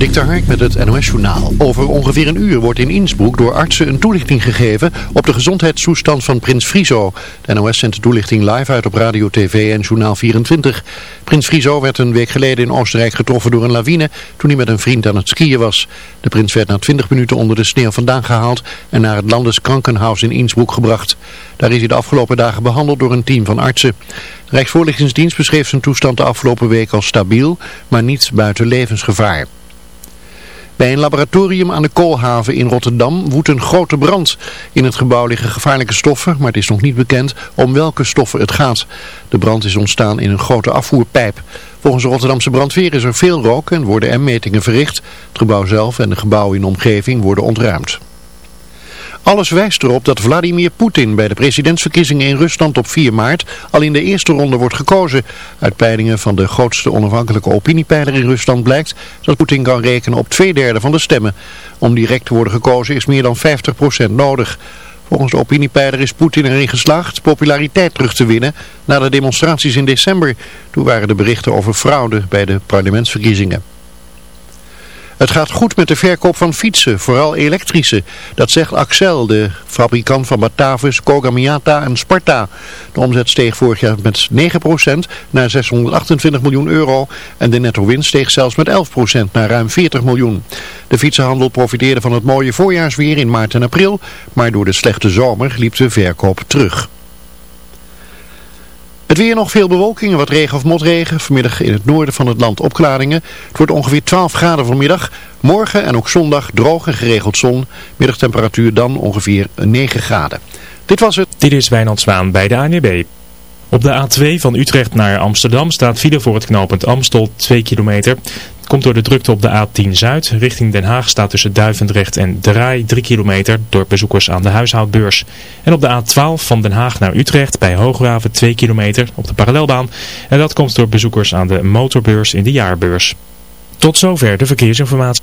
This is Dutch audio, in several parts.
Dik Hark met het NOS-journaal. Over ongeveer een uur wordt in Innsbruck door artsen een toelichting gegeven op de gezondheidstoestand van prins Friso. De NOS zendt de toelichting live uit op Radio, TV en Journaal 24. Prins Friso werd een week geleden in Oostenrijk getroffen door een lawine toen hij met een vriend aan het skiën was. De prins werd na 20 minuten onder de sneeuw vandaan gehaald en naar het Landeskrankenhaus in Innsbruck gebracht. Daar is hij de afgelopen dagen behandeld door een team van artsen. De Rijksvoorlichtingsdienst beschreef zijn toestand de afgelopen week als stabiel, maar niet buiten levensgevaar. Bij een laboratorium aan de Koolhaven in Rotterdam woedt een grote brand. In het gebouw liggen gevaarlijke stoffen, maar het is nog niet bekend om welke stoffen het gaat. De brand is ontstaan in een grote afvoerpijp. Volgens de Rotterdamse brandweer is er veel rook en worden er metingen verricht. Het gebouw zelf en de gebouwen in de omgeving worden ontruimd. Alles wijst erop dat Vladimir Poetin bij de presidentsverkiezingen in Rusland op 4 maart al in de eerste ronde wordt gekozen. Uit peilingen van de grootste onafhankelijke opiniepeiler in Rusland blijkt dat Poetin kan rekenen op twee derde van de stemmen. Om direct te worden gekozen is meer dan 50% nodig. Volgens de opiniepeiler is Poetin erin geslaagd populariteit terug te winnen na de demonstraties in december. Toen waren de berichten over fraude bij de parlementsverkiezingen. Het gaat goed met de verkoop van fietsen, vooral elektrische. Dat zegt Axel, de fabrikant van Batavus, Kogamiata en Sparta. De omzet steeg vorig jaar met 9% naar 628 miljoen euro. En de netto winst steeg zelfs met 11% naar ruim 40 miljoen. De fietsenhandel profiteerde van het mooie voorjaarsweer in maart en april. Maar door de slechte zomer liep de verkoop terug. Het weer nog veel bewolking wat regen of motregen. Vanmiddag in het noorden van het land opklaringen. Het wordt ongeveer 12 graden vanmiddag. Morgen en ook zondag droog en geregeld zon. Middagtemperatuur dan ongeveer 9 graden. Dit was het. Dit is Wijnand Zwaan bij de ANWB. Op de A2 van Utrecht naar Amsterdam staat file voor het knooppunt Amstel 2 kilometer. Komt door de drukte op de A10 Zuid. Richting Den Haag staat tussen Duivendrecht en Draai 3 kilometer door bezoekers aan de huishoudbeurs. En op de A12 van Den Haag naar Utrecht bij Hoogwaven 2 kilometer op de parallelbaan. En dat komt door bezoekers aan de motorbeurs in de jaarbeurs. Tot zover de verkeersinformatie.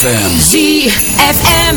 ZFM. ZFM.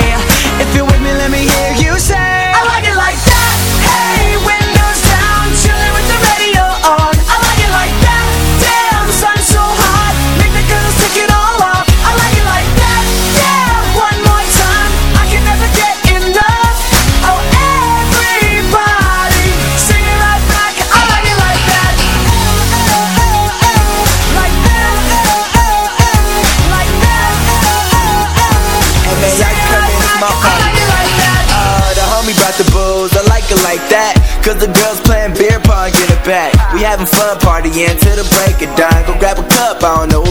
Having fun partying till the break of dawn. Go grab a cup, I don't know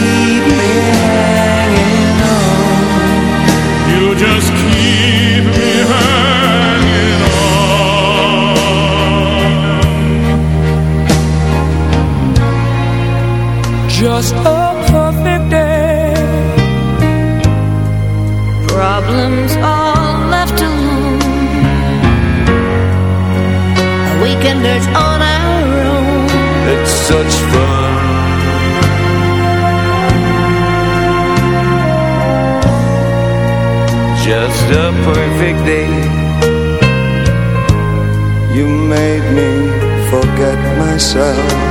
myself.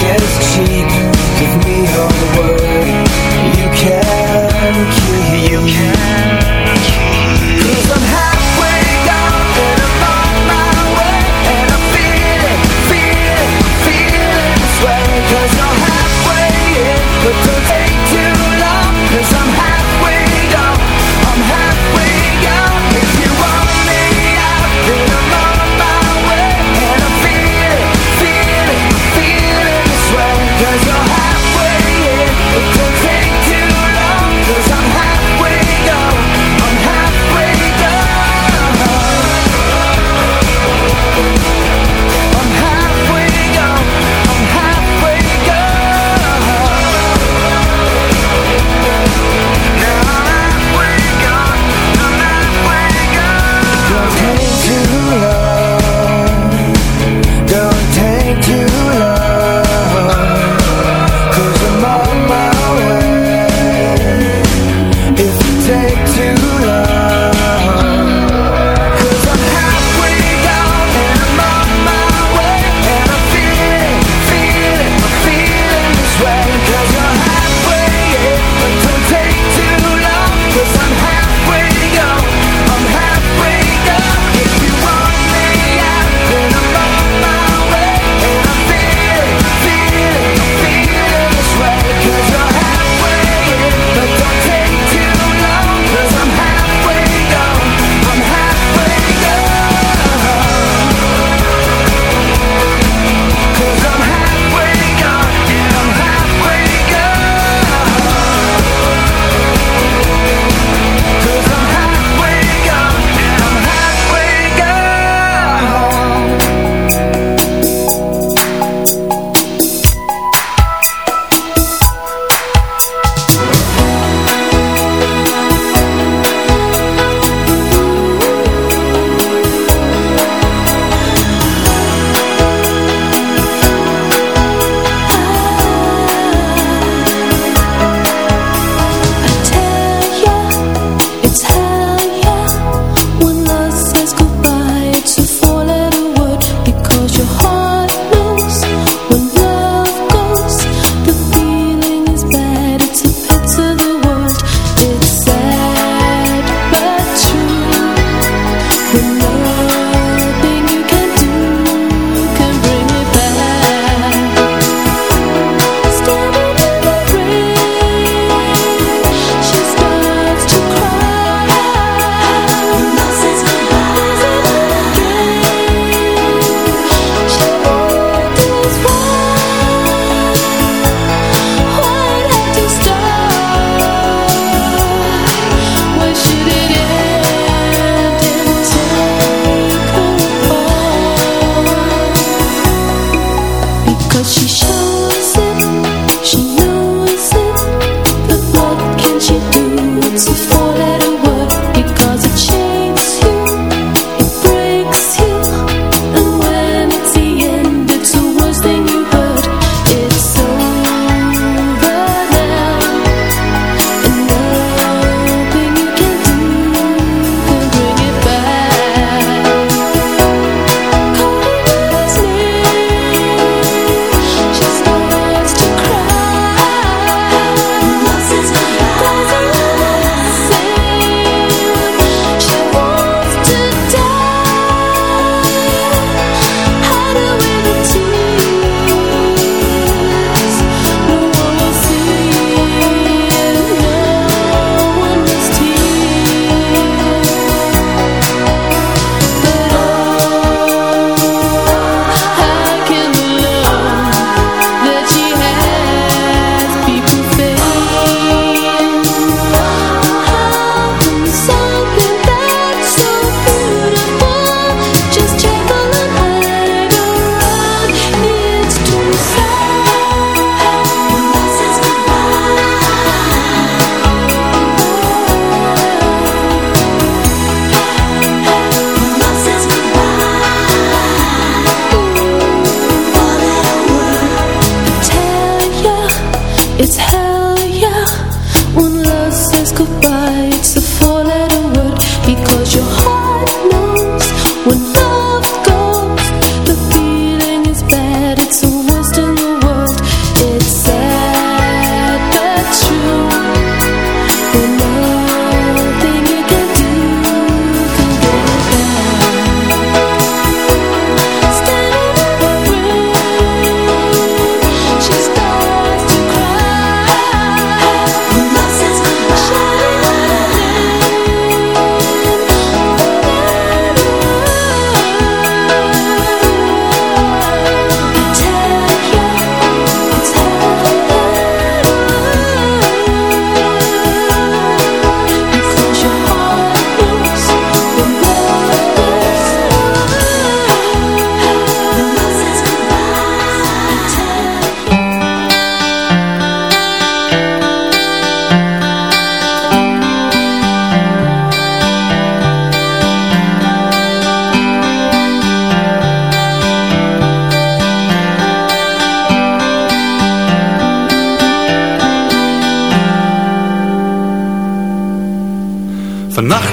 gets cheap Give me all the world